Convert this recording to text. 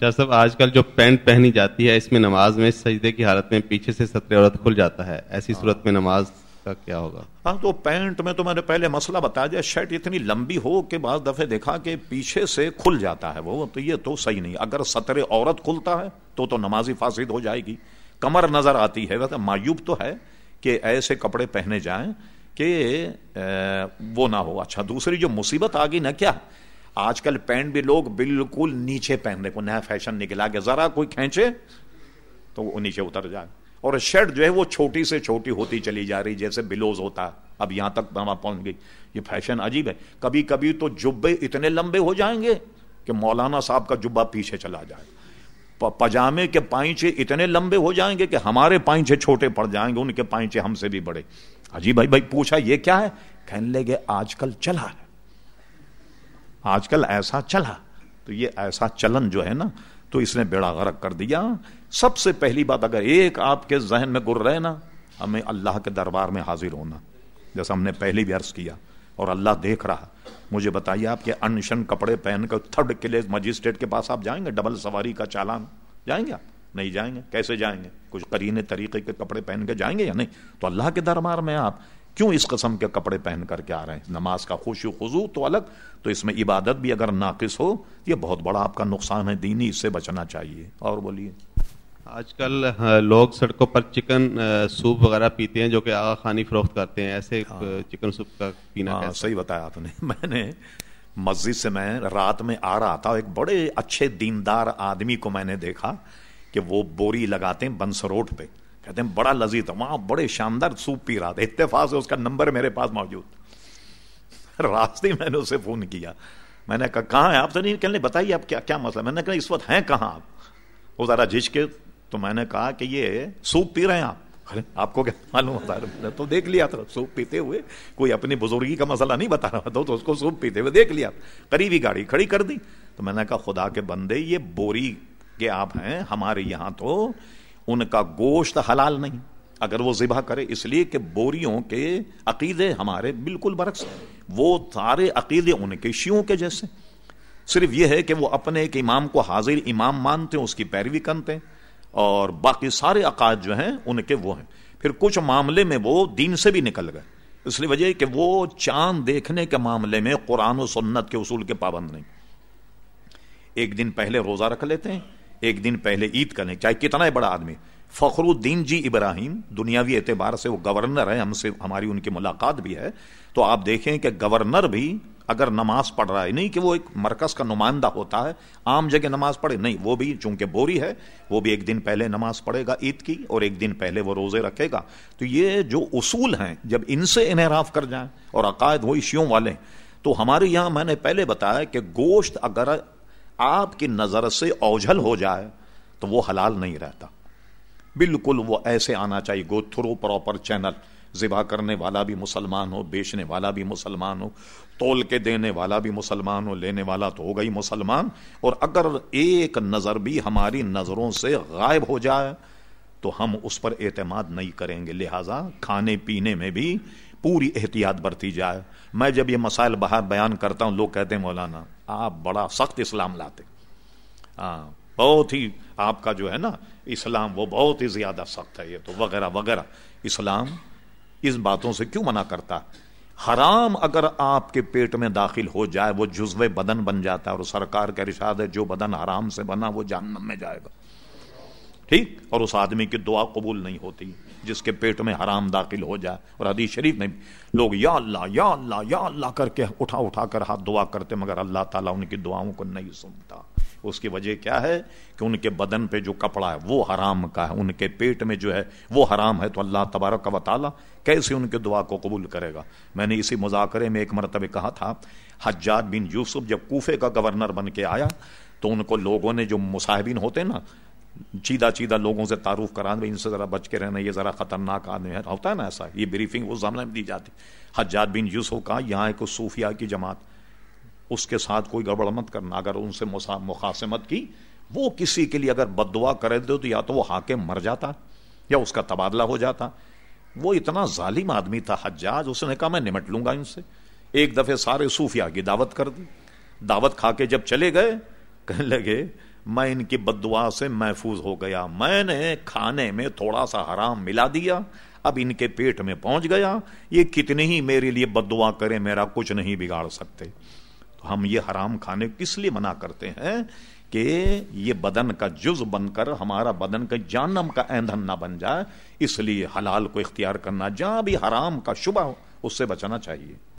شاہ صاحب آج کل جو پینٹ پہنی جاتی ہے اس میں نماز میں سجدے کی حالت میں پیچھے سے سطر عورت کھل جاتا ہے۔ ایسی صورت میں نماز کا کیا ہوگا؟ ہاں تو پینٹ میں تو میں نے پہلے مسئلہ بتایا جائے شرٹ اتنی لمبی ہو کہ بعض دفعے دیکھا کہ پیچھے سے کھل جاتا ہے وہ تو یہ تو صحیح نہیں۔ اگر سطر عورت کھلتا ہے تو تو نمازی فاسد ہو جائے گی۔ کمر نظر آتی ہے مایوب تو ہے کہ ایسے کپڑے پہنے جائیں کہ وہ نہ ہو۔ اچھا دوسری جو مصیبت آ گئی نا کیا آج کل پینٹ بھی لوگ بالکل نیچے پہننے کو، نیا فیشن نکلا کہ ذرا کوئی کھینچے تو وہ نیچے اتر جائے۔ اور شرٹ جو ہے وہ چھوٹی سے چھوٹی ہوتی چلی جا رہی، جیسے بلوز ہوتا۔ ہے اب یہاں تک پہنچ گئی یہ فیشن عجیب ہے۔ کبھی کبھی تو جبے اتنے لمبے ہو جائیں گے کہ مولانا صاحب کا جبا پیچھے چلا جائے۔ پجامے کے پائنچے اتنے لمبے ہو جائیں گے کہ ہمارے پائنچے چھوٹے پڑ جائیں گے، ان کے پائنچے ہم سے بھی بڑے۔ عجیب بھائی بھائی، پوچھا یہ کیا ہے؟ کہنے لگے، آج کل چلا ہے۔ آج کل ایسا چلا۔ تو یہ ایسا چلن جو ہے نا، تو اس نے بیڑا غرق کر دیا۔ سب سے پہلی بات، اگر ایک آپ کے ذہن میں گر رہے نا، ہمیں اللہ کے دربار میں حاضر ہونا۔ جیسا ہم نے پہلی بھی عرض کیا، اور اللہ دیکھ رہا۔ مجھے بتائیے، آپ کے انشن کپڑے پہن کر تھرڈ کلے مجسٹریٹ کے پاس آپ جائیں گے؟ ڈبل سواری کا چالان۔ جائیں گے آپ؟ نہیں جائیں گے۔ کیسے جائیں گے؟ کچھ کرینے طریقے کے کپڑے پہن کے جائیں گے یا نہیں؟ تو اللہ کے دربار میں آپ۔ کیوں اس قسم کے کپڑے پہن کر کے آ رہے ہیں؟ نماز کا خوش خضو تو الگ تو اس میں عبادت بھی اگر ناقص ہو یہ بہت بڑا آپ کا نقصان ہے دینی اس سے بچنا چاہیے۔ اور بولیے۔ آج کل لوگ سڑکوں پر چکن سوپ وغیرہ پیتے ہیں جو کہ آغا خانی فروخت کرتے ہیں ایسے ہاں۔ چکن سوپ کا پینا ہاں صحیح بتایا آپ نے۔ میں نے مسجد سے میں رات میں آ رہا تھا ایک بڑے اچھے دیندار آدمی کو میں نے دیکھا کہ وہ بوری لگاتے ہیں بنس روڈ پہ۔ کہتے ہیں، بڑا لذیذ تھا۔ وہاں بڑے شاندار سوپ پی رہا تھا۔ اتفاق سے اس کا نمبر میرے پاس موجود۔ راستے میں نے اسے فون کیا۔ میں نے کہا، کہاں ہے آپ؟ سے نہیں، کہنے بتائیے آپ کیا کیا مسئلہ میں نے کہا، اس وقت ہیں کہاں آپ؟ وہ ذرا جھج کے، تو میں نے کہا کہ یہ سوپ پی رہے ہیں آپ۔ آپ کو کیا معلوم ہوتا ہے؟ تو دیکھ لیا تھا۔ سوپ پیتے ہوئے کوئی اپنی بزرگی کا مسئلہ نہیں بتا رہا تھا، تو اس کو سوپ پیتے ہوئے دیکھ لیا۔ قریبی گاڑی کھڑی کر دی۔ تو میں نے کہا، خدا کے بندے، یہ بوری کے آپ ہیں، ہمارے یہاں تو ان کا گوشت حلال نہیں۔ اگر وہ ذبح کرے، اس لیے کہ بوریوں کے عقیدے ہمارے بالکل برعکس وہ سارے عقیدے ان کے شیوں کے جیسے۔ صرف یہ ہے کہ وہ اپنے ایک امام کو حاضر امام مانتے ہیں، اس کی پیروی کرتے ہیں اور باقی سارے عقائد جو ہیں، ان کے وہ ہیں۔ پھر کچھ معاملے میں وہ دین سے بھی نکل گئے۔ اس لیے وجہ کہ وہ چاند دیکھنے کے معاملے میں قرآن و سنت کے اصول کے پابند نہیں۔ ایک دن پہلے روزہ رکھ لیتے ہیں ایک دن پہلے عید کرنے چاہے کتنا ہے بڑا آدمی۔ فخر الدین جی ابراہیم، دنیاوی اعتبار سے وہ گورنر ہے ہم سے ہماری ان کی ملاقات بھی ہے۔ تو آپ دیکھیں کہ گورنر بھی اگر نماز پڑھ رہا ہے، نہیں کہ وہ ایک مرکز کا نمائندہ ہوتا ہے، عام جگہ نماز پڑھے، نہیں، وہ بھی چونکہ بوری ہے، وہ بھی ایک دن پہلے نماز پڑھے گا عید کی اور ایک دن پہلے وہ روزے رکھے گا۔ تو یہ جو اصول ہیں، جب ان سے انحراف کر جائیں اور عقائد وہی شیوں والے تو ہمارے یہاں میں نے پہلے بتایا کہ گوشت اگر آپ کی نظر سے اوجھل ہو جائے تو وہ حلال نہیں رہتا۔ بالکل وہ ایسے آنا چاہیے گو تھرو پراپر چینل، ذبح کرنے والا بھی مسلمان ہو، بیچنے والا بھی مسلمان ہو، تول کے دینے والا بھی مسلمان ہو، لینے والا تو ہو گئی مسلمان۔ اور اگر ایک نظر بھی ہماری نظروں سے غائب ہو جائے تو ہم اس پر اعتماد نہیں کریں گے۔ لہذا کھانے پینے میں بھی پوری احتیاط برتی جائے۔ میں جب یہ مسائل باہر بیان کرتا ہوں، لوگ کہتے ہیں، مولانا آپ بڑا سخت اسلام لاتے ہاں بہت ہی آپ کا جو ہے نا، اسلام وہ بہت ہی زیادہ سخت ہے۔ یہ تو وغیرہ وغیرہ۔ اسلام اس باتوں سے کیوں منع کرتا؟ حرام اگر آپ کے پیٹ میں داخل ہو جائے، وہ جزو بدن بن جاتا ہے اور سرکار کا ارشاد ہے، جو بدن حرام سے بنا، وہ جہنم میں جائے گا۔ ٹھیک؟ اور اس آدمی کی دعا قبول نہیں ہوتی، جس کے پیٹ میں حرام داخل ہو جائے اور حدیث شریف میں لوگ یا اللہ یا اللہ یا اللہ کر کے اٹھا اٹھا کر ہاتھ دعا کرتے، مگر اللہ تعالیٰ ان کی دعاؤں کو نہیں سنتا۔ اس کی وجہ کیا ہے؟ کہ ان کے بدن پہ جو کپڑا ہے وہ حرام کا ہے، ان کے پیٹ میں جو ہے وہ حرام ہے۔ تو اللہ تبارک و تعالیٰ کیسے ان کے دعا کو قبول کرے گا؟ میں نے اسی مذاکرے میں ایک مرتبہ کہا تھا حجات بن یوسف جب کوفے کا گورنر بن کے آیا، تو ان کو لوگوں نے جو مصاحبین ہوتے نا چیدہ چیدہ لوگوں سے تعارف کرا ان سے ذرا بچ کے رہنا، یہ ذرا خطرناک آدمی ہے۔ ہوتا ہے نا ایسا؟ یہ بریفنگ اس زمانے میں دی جاتی۔ حجات بن یوسف کا یہاں ایک صوفیہ کی جماعت۔ اس کے ساتھ کوئی گڑبڑ مت کرنا۔ اگر ان سے مخاسمت کی، وہ کسی کے لیے اگر بد دعا کرے دو تو یا تو وہ حاکم مر جاتا یا اس کا تبادلہ ہو جاتا۔ وہ اتنا ظالم آدمی تھا حجاج، اس نے کہا، میں نمٹ لوں گا ان سے۔ ایک دفعہ سارے صوفیہ کی دعوت کر دی۔ دعوت کھا کے جب چلے گئے، کہنے لگے میں ان کی بدعا سے محفوظ ہو گیا۔ میں نے کھانے میں تھوڑا سا حرام ملا دیا، اب ان کے پیٹ میں پہنچ گیا۔ یہ کتنی ہی میرے لیے بدعا کرے، میرا کچھ نہیں بگاڑ سکتے۔ تو ہم یہ حرام کھانے کس لیے منع کرتے ہیں کہ یہ بدن کا جز بن کر، ہمارا بدن کا جانم کا ایندھن نہ بن جائے۔ اس لیے حلال کو اختیار کرنا، جہاں بھی حرام کا شبہ ہو، اس سے بچنا چاہیے۔